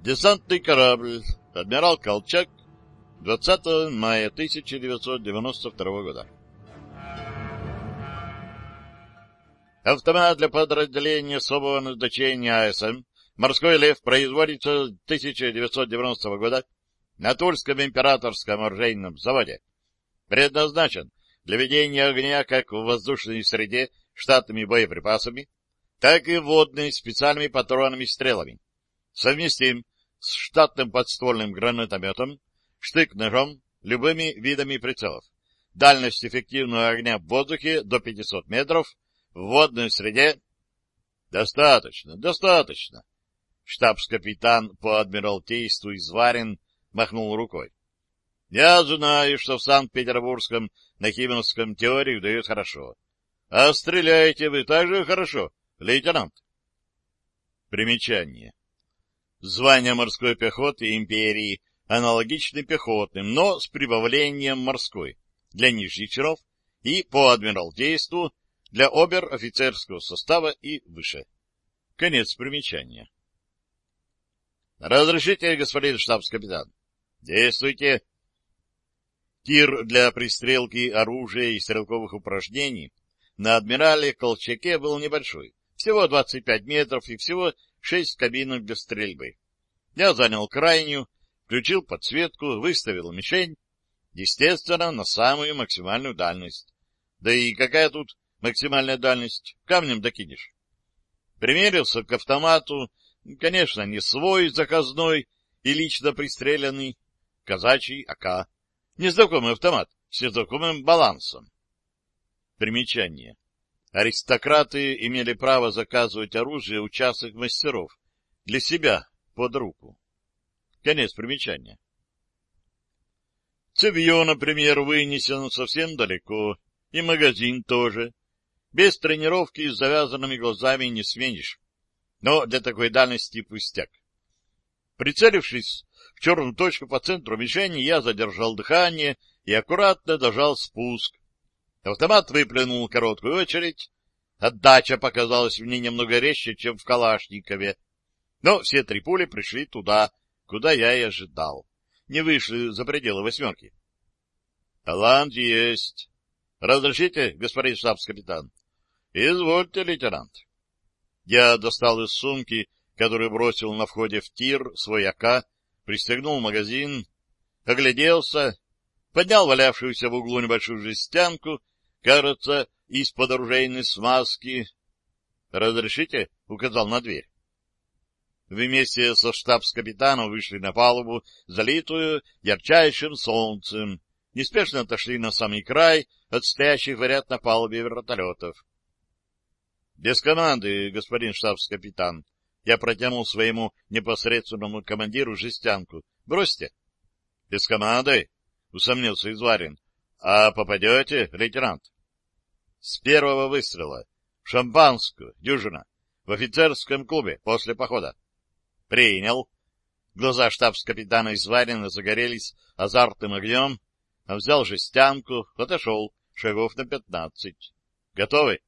Десантный корабль «Адмирал Колчак» 20 мая 1992 года. Автомат для подразделения особого назначения АСМ «Морской лев» производится 1990 года на Тульском императорском оружейном заводе. Предназначен для ведения огня как в воздушной среде штатными боеприпасами, так и водной специальными патронами стрелами. Совместим с штатным подствольным гранатометом, штык-ножом, любыми видами прицелов. Дальность эффективного огня в воздухе до 500 метров, в водной среде... Достаточно, достаточно. Штабс-капитан по адмиралтейству Изварин махнул рукой. Я знаю, что в Санкт-Петербургском Нахимовском теорию дают хорошо. А стреляете вы также хорошо, лейтенант. Примечание. Звание морской пехоты империи аналогичны пехотным, но с прибавлением морской для нижних чинов и по адмиралтейству для обер-офицерского состава и выше. Конец примечания. Разрешите, господин штабс-капитан? Действуйте. Тир для пристрелки оружия и стрелковых упражнений на адмирале Колчаке был небольшой, всего 25 метров и всего шесть кабинок для стрельбы. Я занял крайнюю, включил подсветку, выставил мишень, естественно, на самую максимальную дальность. Да и какая тут максимальная дальность? Камнем докинешь. Примерился к автомату, конечно, не свой заказной и лично пристреленный, казачий АК. Незнакомый автомат с незнакомым балансом. Примечание. Аристократы имели право заказывать оружие у частных мастеров для себя под руку. Конец примечания. Цевье, например, вынесен совсем далеко, и магазин тоже. Без тренировки с завязанными глазами не сменишь. Но для такой дальности пустяк. Прицелившись в черную точку по центру мишени, я задержал дыхание и аккуратно дожал спуск, Автомат выплюнул короткую очередь. Отдача показалась мне немного резче, чем в Калашникове. Но все три пули пришли туда, куда я и ожидал. Не вышли за пределы восьмерки. — Талант есть. — Разрешите, господин штабс-капитан? — Извольте, лейтенант. Я достал из сумки, которую бросил на входе в тир, свой АК, пристегнул магазин, огляделся, поднял валявшуюся в углу небольшую жестянку кажется, из-под оружейной смазки. — Разрешите? — указал на дверь. Вместе со штабс-капитаном вышли на палубу, залитую ярчайшим солнцем, неспешно отошли на самый край от стоящих в ряд на палубе вертолетов. — Без команды, господин штабс-капитан. Я протянул своему непосредственному командиру жестянку. — Бросьте. — Без команды? — усомнился Изварин. — А попадете, лейтенант? С первого выстрела. В шампанскую, дюжина. В офицерском клубе после похода. — Принял. Глаза штабс-капитана Изварина загорелись азартным огнем. Он взял жестянку, отошел, шагов на пятнадцать. — Готовы?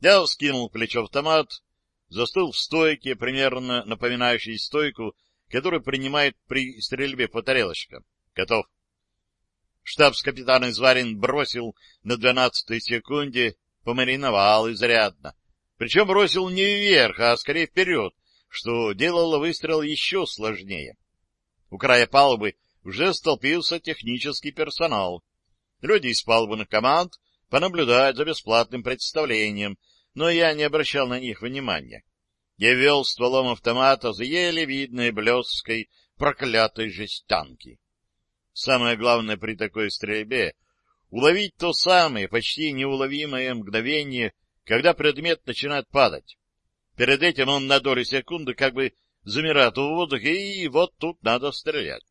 Я вскинул плечо автомат, застыл в стойке, примерно напоминающей стойку, которую принимает при стрельбе по тарелочкам. Готов. Штабс-капитан Изварин бросил на двенадцатой секунде, помариновал изрядно. Причем бросил не вверх, а скорее вперед, что делало выстрел еще сложнее. У края палубы уже столпился технический персонал. Люди из палубных команд понаблюдать за бесплатным представлением, но я не обращал на них внимания. Я вел стволом автомата за еле видной блеской проклятой жестянки. Самое главное при такой стрельбе — уловить то самое, почти неуловимое мгновение, когда предмет начинает падать. Перед этим он на долю секунды как бы замирает в воздухе, и вот тут надо стрелять.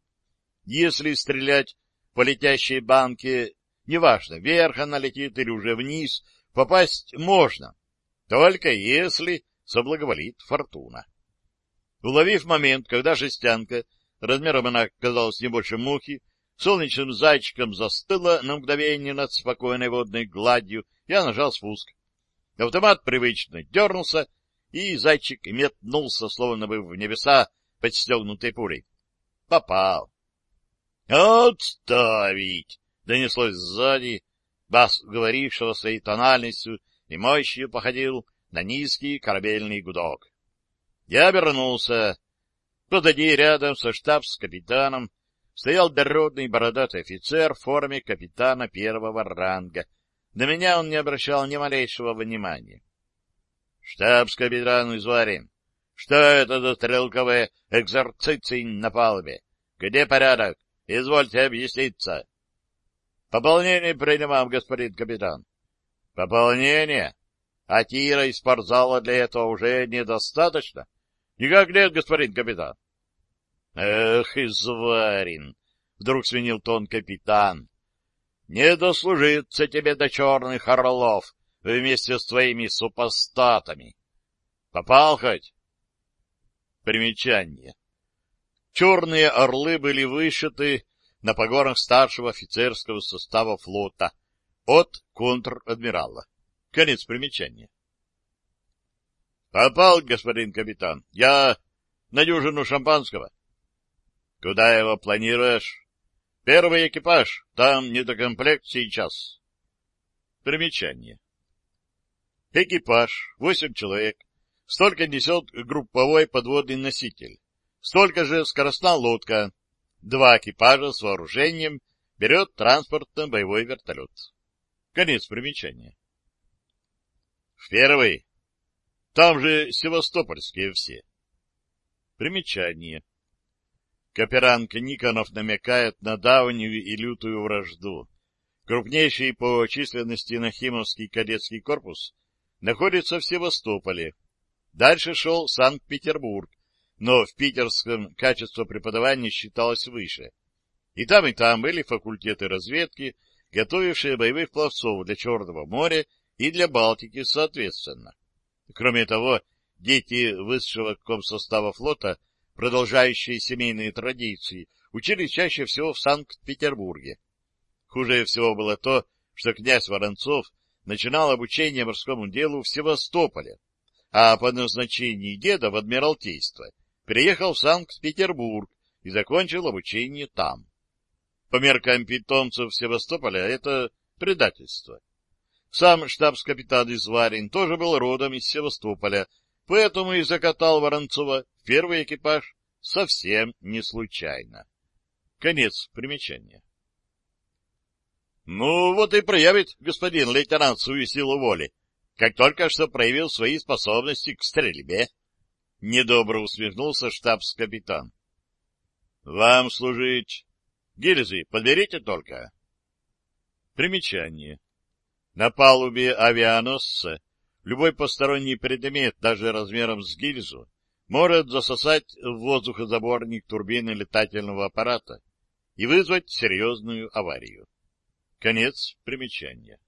Если стрелять по летящей банке, неважно, вверх она летит или уже вниз, попасть можно, только если соблаговолит фортуна. Уловив момент, когда жестянка, размером она казалась не больше мухи, солнечным зайчиком застыла на мгновение над спокойной водной гладью, я нажал спуск. Автомат привычно дернулся, и зайчик метнулся, словно бы в небеса, подстегнутой пулей. Попал. «Отставить!» — донеслось сзади. Бас, говорившего своей тональностью и мощью, походил на низкий корабельный гудок. Я обернулся. Позади, рядом со штабс-капитаном, стоял дородный бородатый офицер в форме капитана первого ранга. На меня он не обращал ни малейшего внимания. — Штабс-капитан Изварин, что это за стрелковые экзорциции на палубе? Где порядок? Извольте объясниться. — Пополнение принимам, господин капитан. — Пополнение? А тира из спортзала для этого уже недостаточно? — Никак нет, господин капитан. — Эх, изварин! — вдруг свинил тон капитан. — Не дослужится тебе до черных орлов вместе с твоими супостатами. Попал хоть? Примечание. Черные орлы были вышиты на погонах старшего офицерского состава флота от контр-адмирала. Конец примечания. Попал, господин капитан. Я на дюжину шампанского. Куда его планируешь? Первый экипаж. Там недокомплект сейчас. Примечание. Экипаж. Восемь человек. Столько несет групповой подводный носитель. Столько же скоростная лодка. Два экипажа с вооружением берет транспортно-боевой вертолет. Конец примечания. В первый. Там же севастопольские все. Примечание. Каперанг Никонов намекает на давнюю и лютую вражду. Крупнейший по численности Нахимовский кадетский корпус находится в Севастополе. Дальше шел Санкт-Петербург, но в питерском качество преподавания считалось выше. И там, и там были факультеты разведки, готовившие боевых пловцов для Черного моря и для Балтики соответственно. Кроме того, дети высшего комсостава флота, продолжающие семейные традиции, учились чаще всего в Санкт-Петербурге. Хуже всего было то, что князь Воронцов начинал обучение морскому делу в Севастополе, а по назначении деда в Адмиралтейство переехал в Санкт-Петербург и закончил обучение там. По меркам питомцев Севастополя это предательство. Сам штабс-капитан Изварин тоже был родом из Севастополя, поэтому и закатал Воронцова в первый экипаж совсем не случайно. Конец примечания. Ну, вот и проявит господин лейтенант свою силу воли, как только что проявил свои способности к стрельбе. — недобро усмехнулся штабс-капитан. — Вам служить. Гильзы подберите только. Примечание. На палубе авианосца любой посторонний предмет, даже размером с гильзу, может засосать в воздухозаборник турбины летательного аппарата и вызвать серьезную аварию. Конец примечания.